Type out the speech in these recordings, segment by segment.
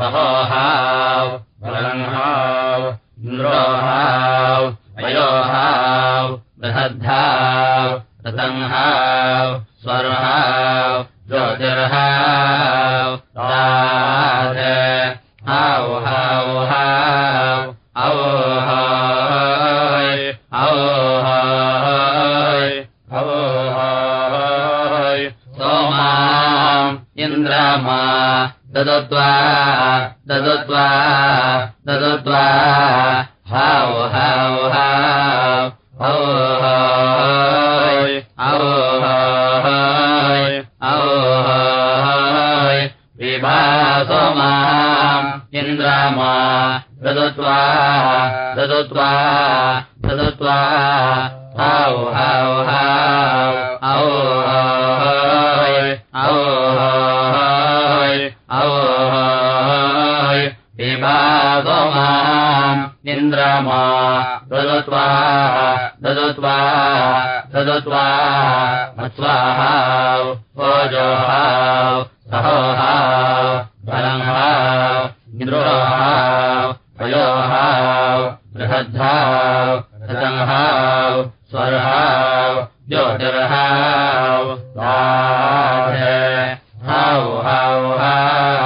सहोहाव बलङ्हाव इन्द्रोहाव वयोहाव बृहद्धाव रतङ्हाव स्वर्हाव ज्योतिर्हाव राध हाव हाव हाव ददत्वा ददत्वा ददत्वा हाव हाव हाव औहाय औहाय औहाय विभा सोमाम् इन्द्रमा ददत्वा ददत्वा ददत्वा ददत्वा ओजोहाव सहोहाव बलङ्हाव इन्द्रोहाव वयोहाव बृहद्धाव रतङ्हाव स्वर्हाव ज्योतिर्हाव राधे हाव हाव हाव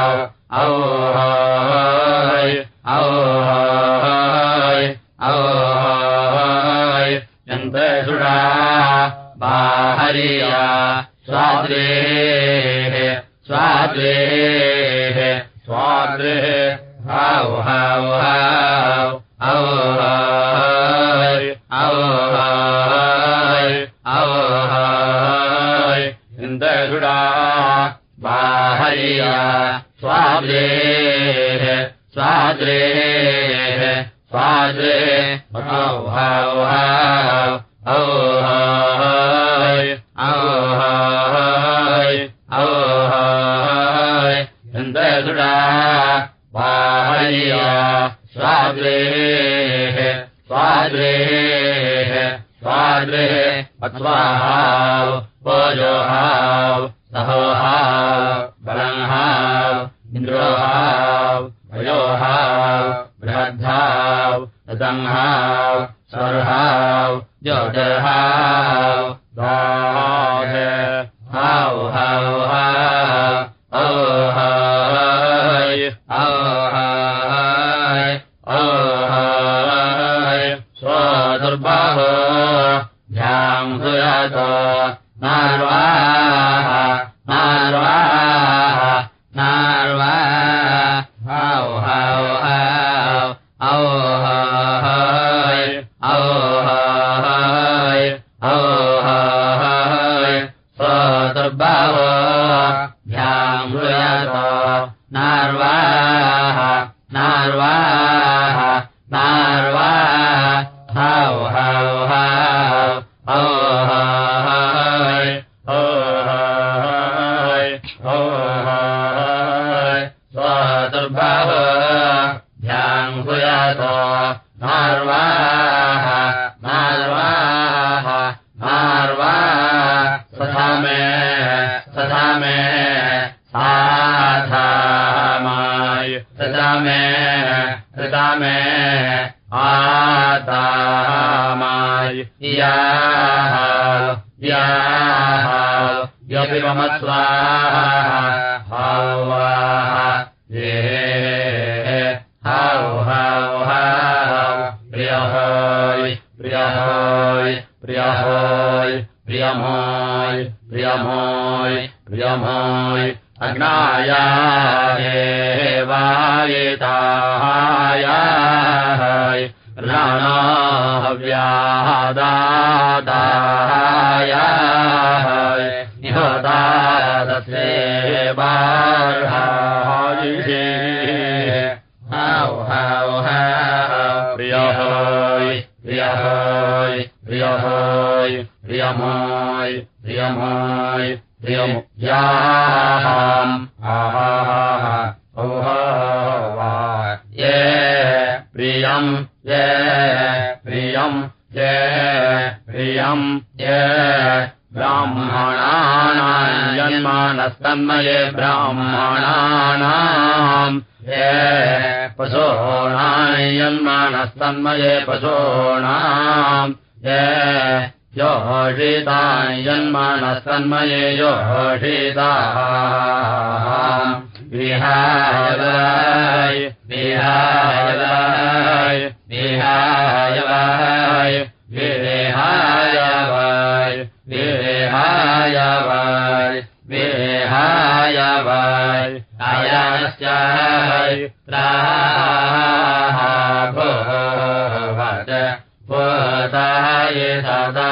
ज्योतिर्हाव राधे हाव हाव हाव मे सदा मे आतामाय याः याः यपि मम स्वाहा हावाः ये हाव हाव हाव प्रियहोय प्रियहोय प्रियहोय प्रियमोय प्रियमोय प्रियमोय राणाव्यादादाय निहदादसे बार्हायिषे हाव हाव हाव प्रियहोय प्रियहोय प्रियहोय प्रियमोय प्रियमोय आहा ये प्रियम् ये प्रियम् ये प्रियम् ये ब्राह्मणानाम् जन्मानस्तन्मये ब्राह्मणानाम् ये पशूणाम् जन्मानस्तन्मये पशूणाम् ये योषिताम् जन्मानस्तन्मये योषिता विहाय विहाय विहाय वाय विहाय वाय विहाय वाय विहाय वाय अयश्चाय प्राः भवत भूताय सदा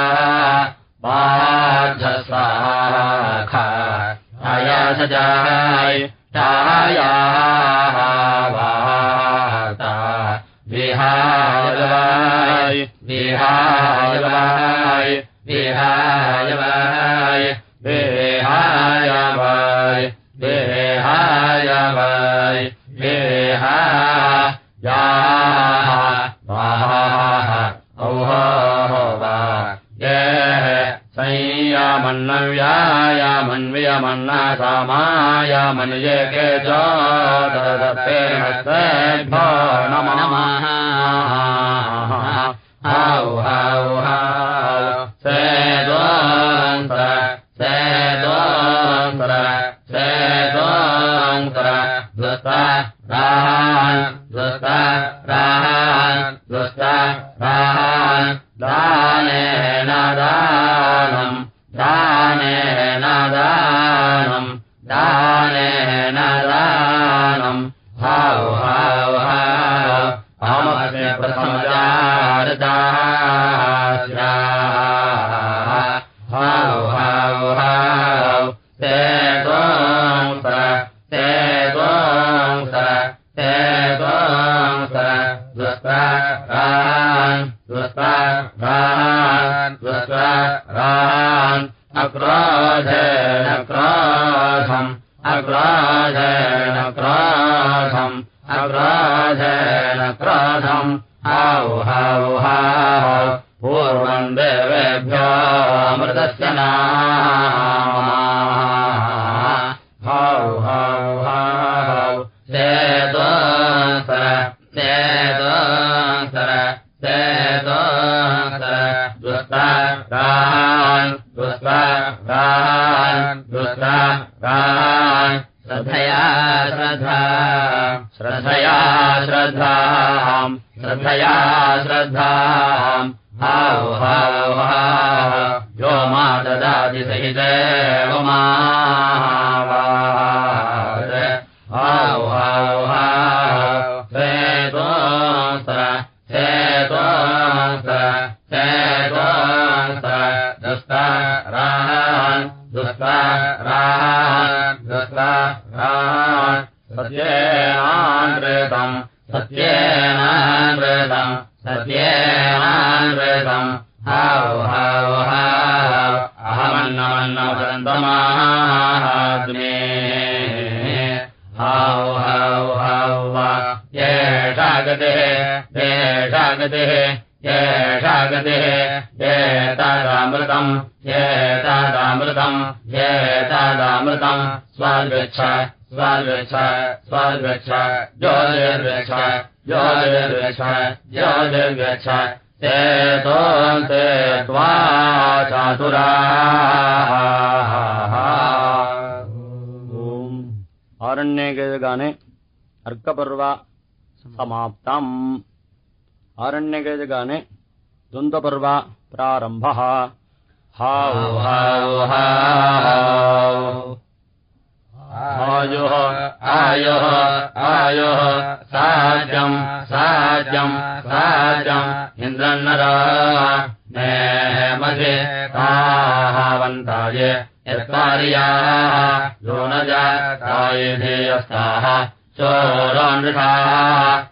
अयसजाय वाता विहाय वाय विहाय वाय विहाय वाय विहाय वाय औहो वा ये संयामन्नव्यायामन्वियमन्ना सामायामन्ये के चोदत्तेभ्यो नमो नमः सेदोसर दुष्टान् दुष्टान् दुष्टान् श्रद्धया श्रद्धा। श्रद्धया श्रद्धाम् श्रद्धया यो मा ददाति सहितेव मा दुष्टारान् सत्येनानृतम् सत्येनानृतम् सत्येनानृतम् हौ हौ हौ अहमन्नमन्नवदन्तमाहात्मे हौ हौ हौ वा येषा गतिः येषा गतिः येषा गतिः एतादामृतम् एतादामृतम् एतादामृतम् स्वागच्छ स्वागच्छ स्वागच्छ ज्योतिर्गच्छ ते तोन्ते त्वा चातुराः। आरण्यगजगाने अर्कपर्व समाप्तम् आरण्यगजगाने द्वन्द्वपर्व प्रारम्भः। हौ आयुः आयुः आयुः साज्यम् साज्यम् साज्यम् इन्द्रन्नरा नेमधे तावन्ताय यत्कार्याः। यो न जाताय धेयस्ताः चोरानृषाः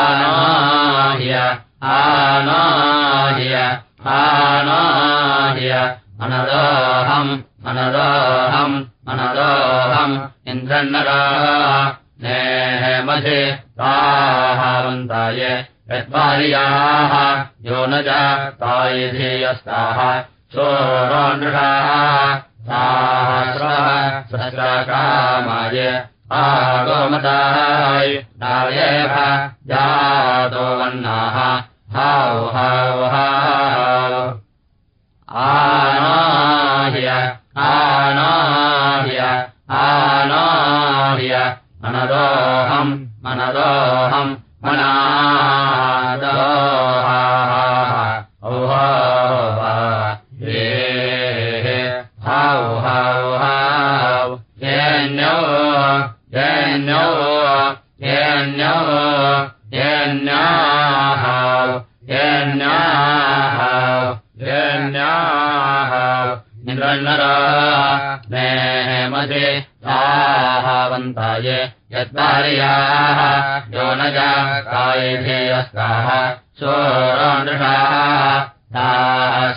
आनाह्य आनाह्य अनदाहम् अनदाहम् अनदाहम् इन्द्रन्नः नेः मधे ताहावन्ताय यद्वार्याः यो न च तायुधेयस्ताः सोरो नृढाः ताः स्वः सशाकामाय आ गोमताय नायेव जातोमन्नाः आनाह्य आनाह्य आनाह्य मनदोऽहम् मनदोऽहम् अनाद न्ताय यत् यद्वार्याः यो न नजाय धेयस्ताः सोरानृषाः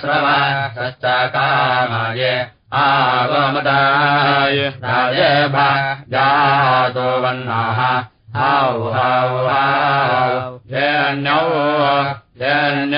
स्रवा स कामाय आमदाय राय भातो वन्नाः आव जन्यौ जन्य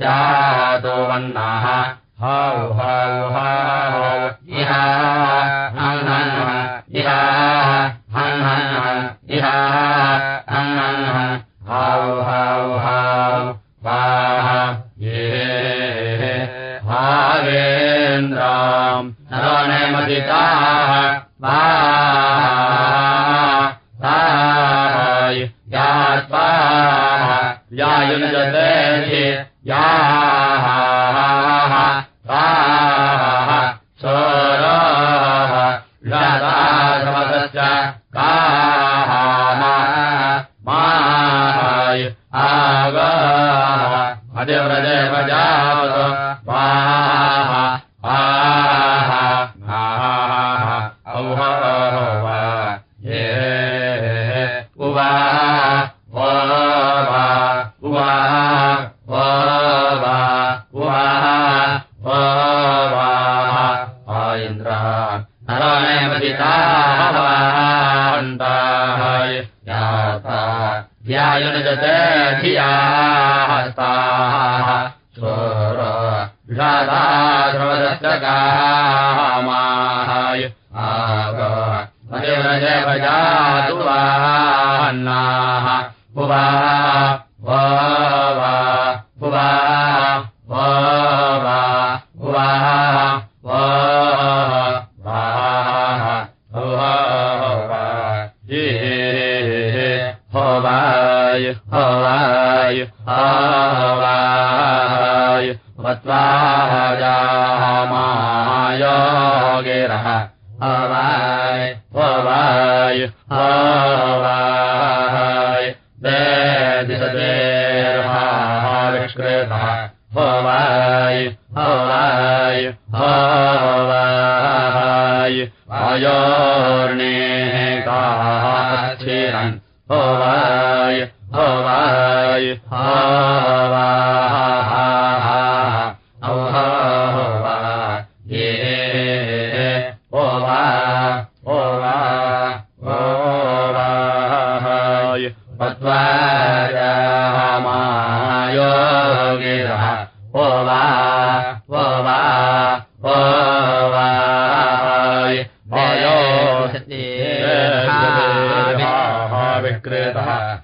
जातो वन्नाः। हौ हौ हौहौ र योः विक्रेतः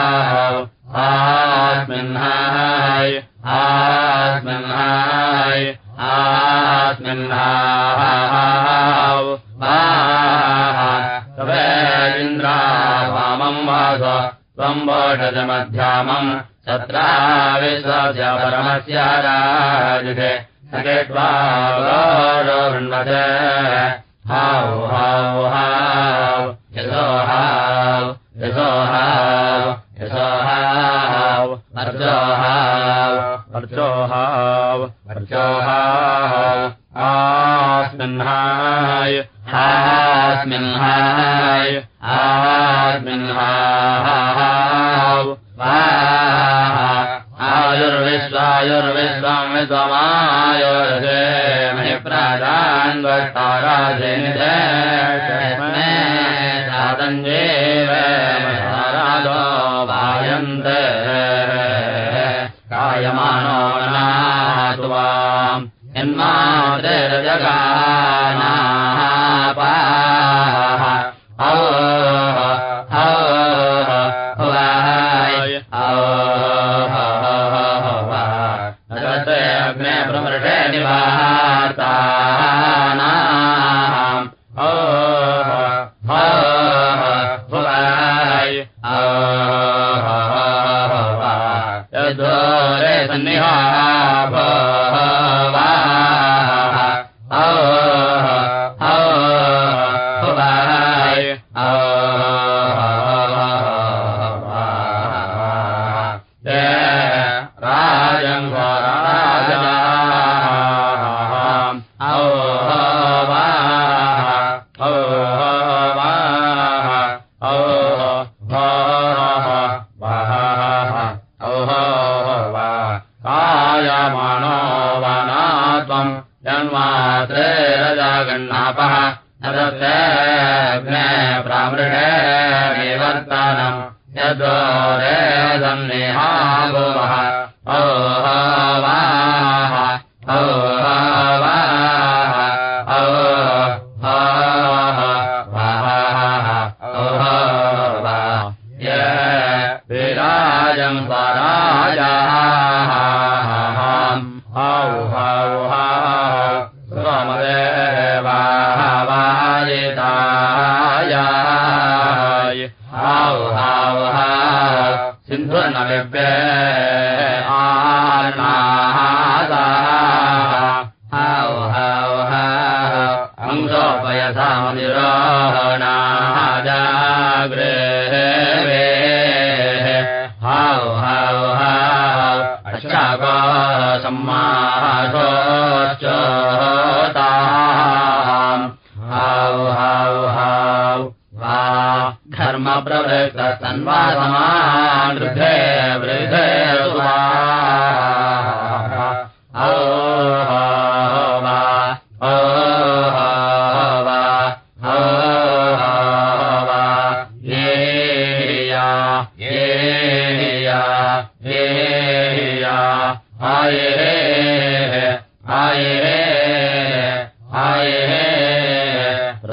षजमध्यामम् सत्रा विश्वस्य परमस्याजुत्वा जगाना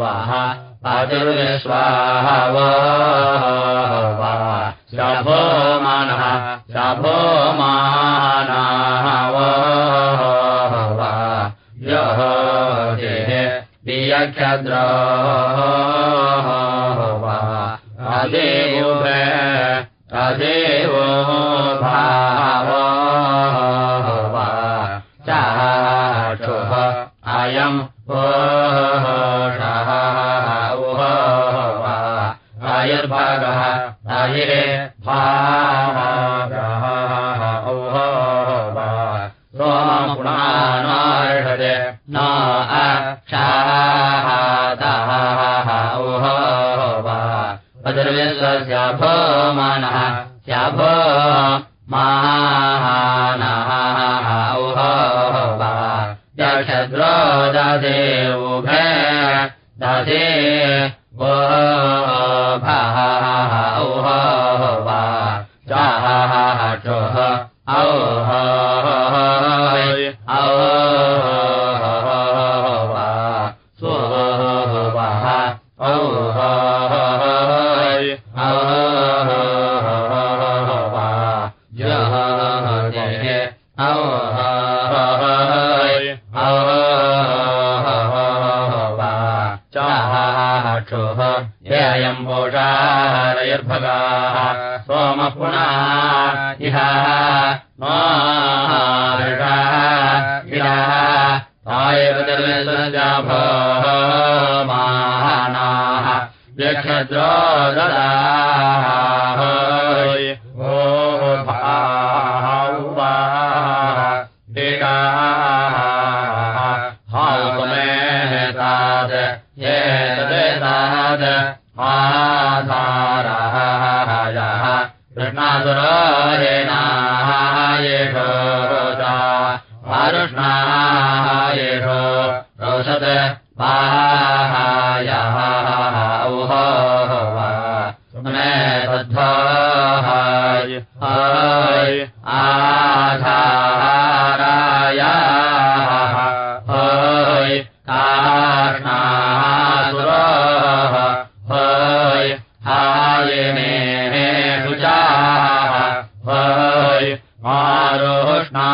वाः वाः शभो मानः शभो मानाः वा यः वियक्षद्रो वा अदेव अदे मानः श्याप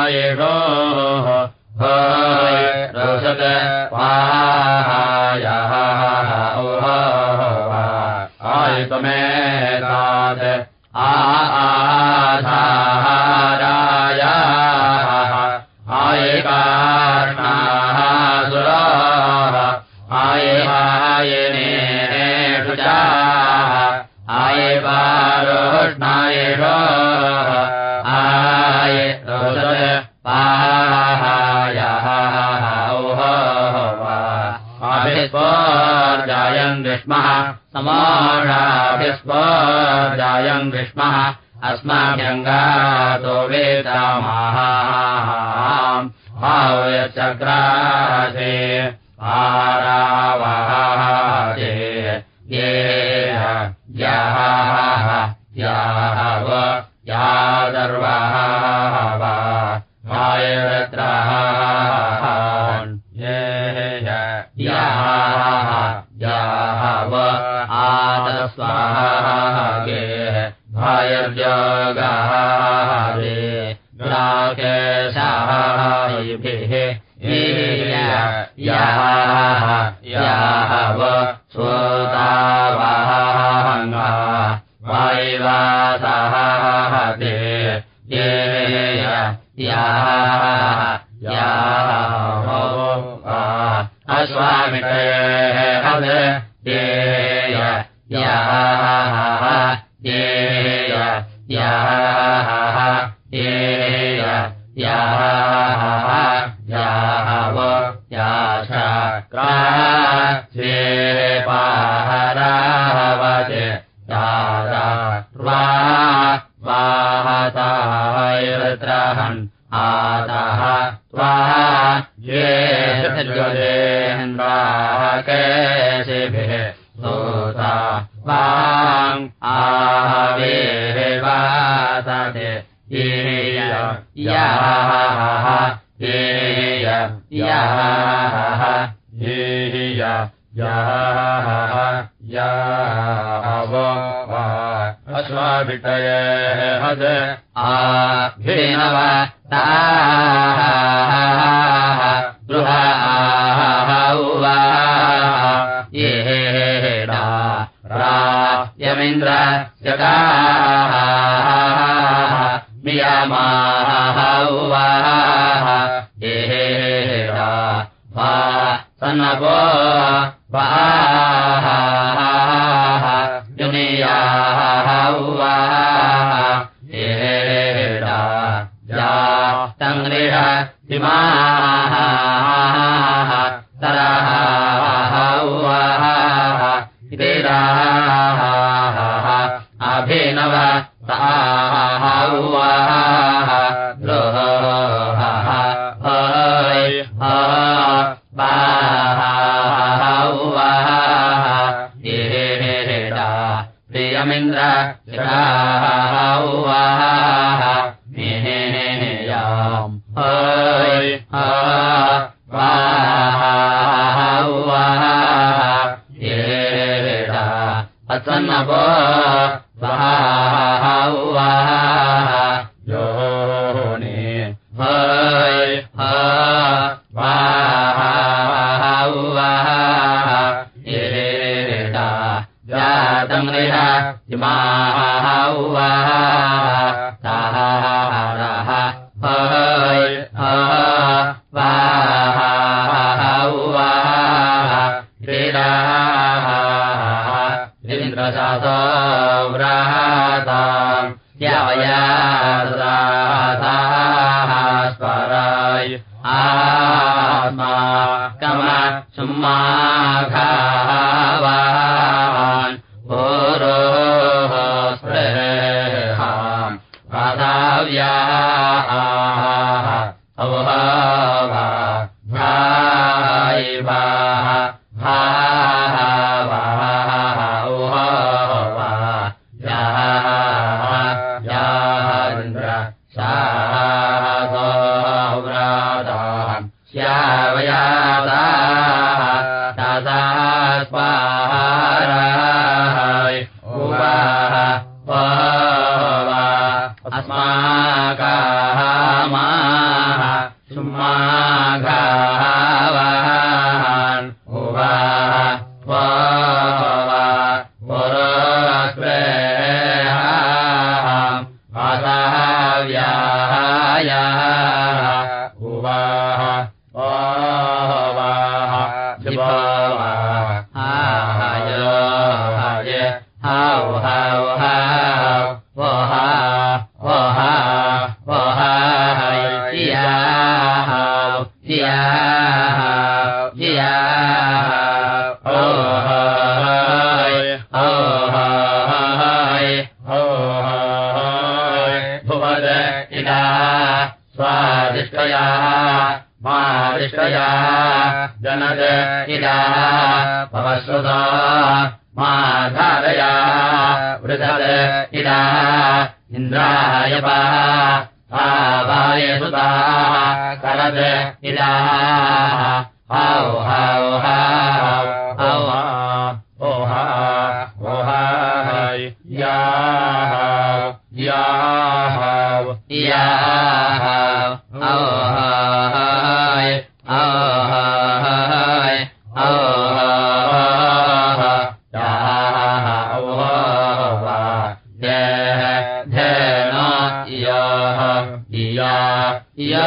ए स्पर्जायम् विष्मः अस्माभ्यङ्गातो वेदाच्रा या वा स्व गता ङ्ग्रहवाः हय हा हौ वा स्राताम् आत्मा कम सुम्माखा या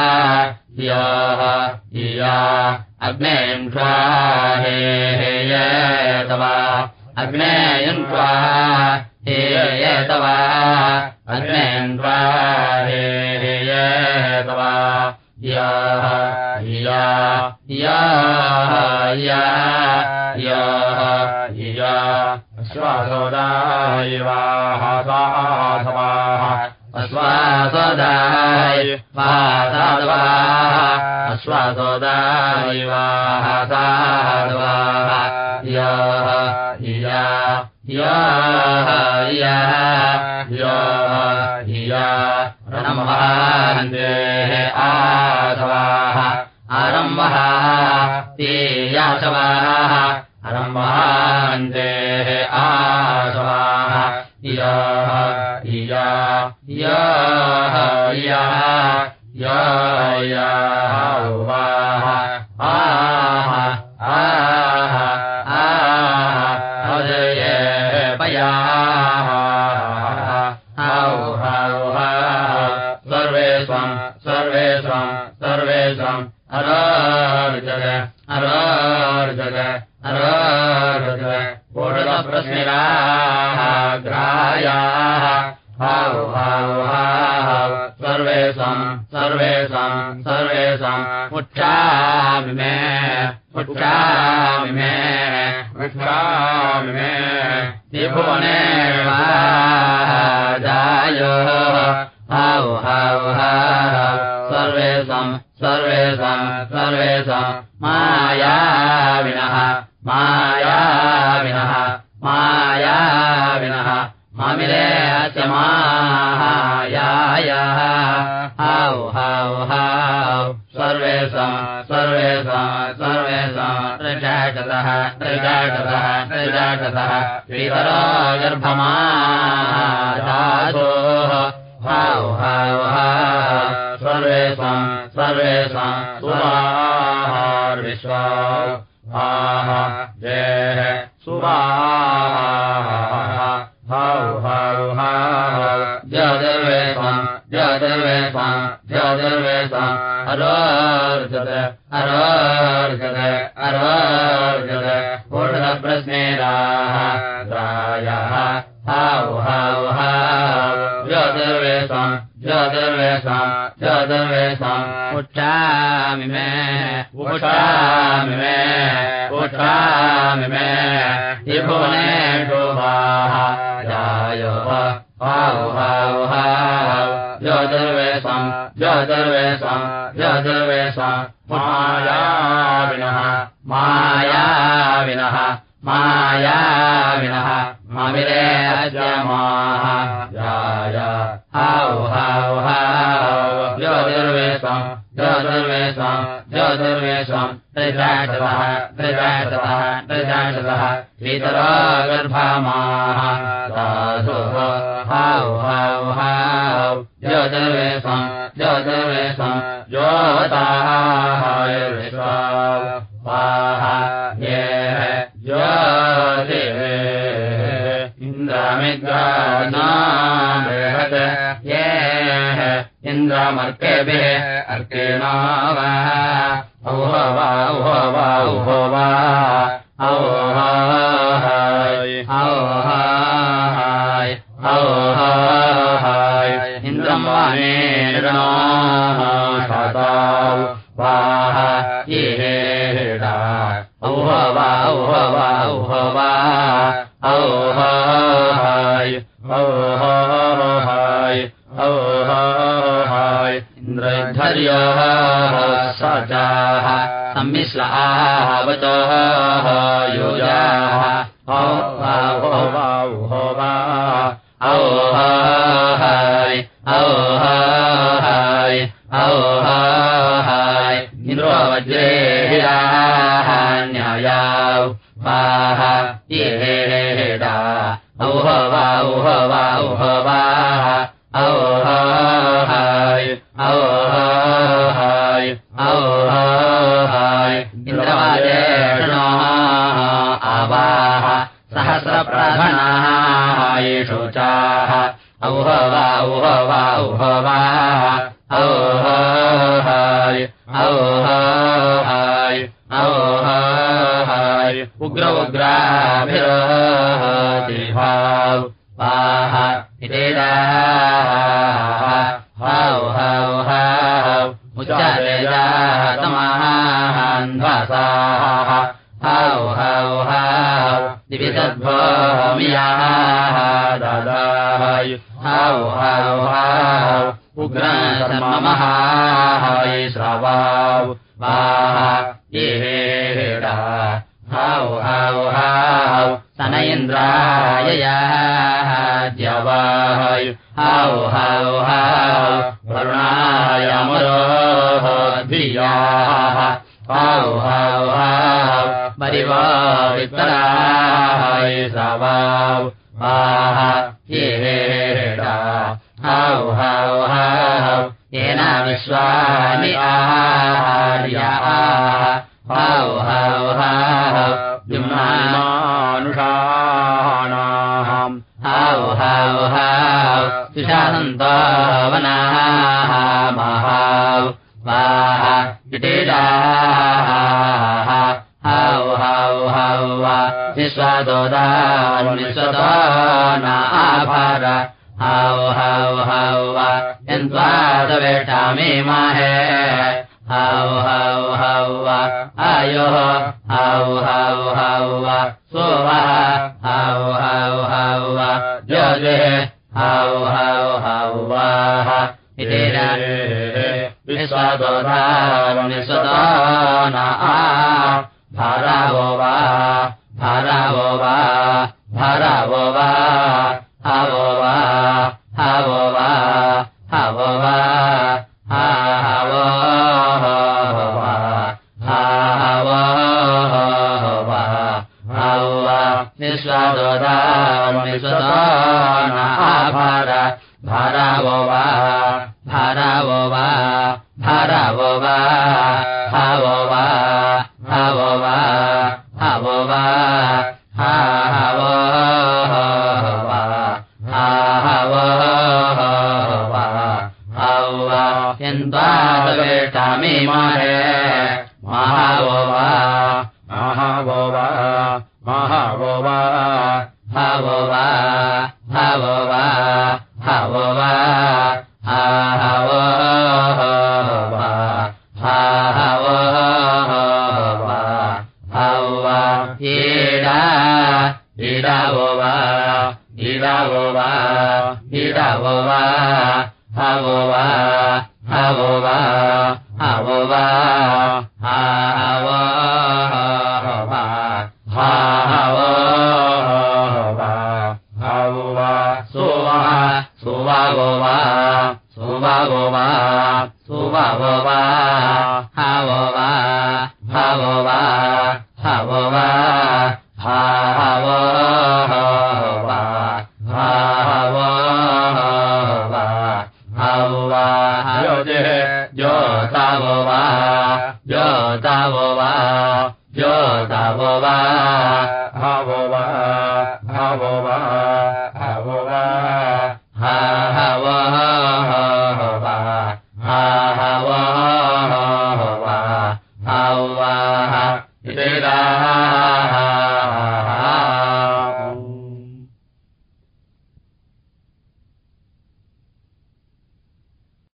या याह या अग्नेयं स्वाहे हे तवा। अग्नेयं स्वाहे हे तवा। अग्नेयं स्वाहे हे तवा। याह या याह या याह या श्वासोदाय वाः स्वाथवाः अश्वासोदाय वासादवाः अश्वासोदाय वासादवाः याः या याः या याः या रम्भान्तेः आसवाः आरम्भः ते यासवाः रम्भान्तेः आसवाः याः या याः या या याः वाः आह आह आह हृदये पयाः हौ हौ हौ सर्वे स्वम् सर्वे स्वम् सर्वे स्वम् अरार्जग अरार्जग अरार्जग पूर्णप्रश्निराः ग्रायाः हौ हौ हौ सर्वे स्वम् सर्वे स्वम् सर्वे स्वम् उच्छामि मे उच्छामि मे उच्छामि मे त्रिभुवने जाय हौ हौ हौ सर्वे स्वम् सर्वे स्वम् सर्वे स्वम् मायाविनः मायाविनः मायाविनः मामिले अस्य मायायाः हौ हौ हौ सर्वे स्वम् सर्वे स्वम् सर्वे स्वम् ऋषाटतः ऋषाटतः ऋषाटतः श्रीधरो गर्भमादासोः हौ हौ हौ सर्वे स्वम् सर्वे स्वम् सुवाहार्विश्वा हौ हौ जदर्वे स्वम् जदर्वे स्वम् जदर्वे स्वम् अरोर्जत अरोर्जत अरोर्जत पूर्णप्रश्नेराः रायः हौ हौ हौ जदर्वे स्वम् उच्छामि मे उच्छामि मे उच्छामि मे। त्रिभुवनेषु वाः जाय हौ हौ हौ जदर्वे स्वम् जदर्वे स्वम् जदर्वे स्वम् मायाविनः मायाविनः मायाविनः मामिरे अस्य माः जाय। हौ हौ हौ। ज्योतिर्वेषम् ज्योतिर्वेषम् ज्योतिर्वेषम् त्रिजातः त्रिजातः त्रिजातः वीतरो गर्भामाः साधु। हाउ हाउ हाउ ज्योतिर्वेषम् ज्योतिर्वेषम् ज्योताय विश्वा। स्वाहा इन्द्रामिद्रानामृहत् ये इन्द्रामर्केभिः अर्केणा वा वा वा उग्र उग्राभिरोधिभाव वाह इतेदाः हाउ हाउ हाउ उच्चारेजातमान्ध्वासाः हाउ हाउ हाउ दिवितद्भोमियाः ददाय हाउ हाउ हाउ उग्रमहाय श्रवाौ वाह येडा द्यवाय हाउ हाउ हाउ वरुणाय मरोः धियाः हाउ हाउ हाउ परिवा वितराय श्रवाौ वाह येडा हाउ हाउ हाउ येन विश्वानि आर्याः हाउ हाउ सुशासन्तावनाः महाौ वाह इटेदाः हाउ हाउ हाउ वा विश्वादोदान् विश्वदानाभार हाउ हाउ हाउ वा यन्त्वादवेटामे माहे हाउ हाउ हाउ वा आयोः हाउ हाउ हाउ वा सोवः हाउ हाउ हाउ वा जोजे हाउ हाउ हाउ वाः इति विश्वदोधाविश्वदाना भारावो वा वा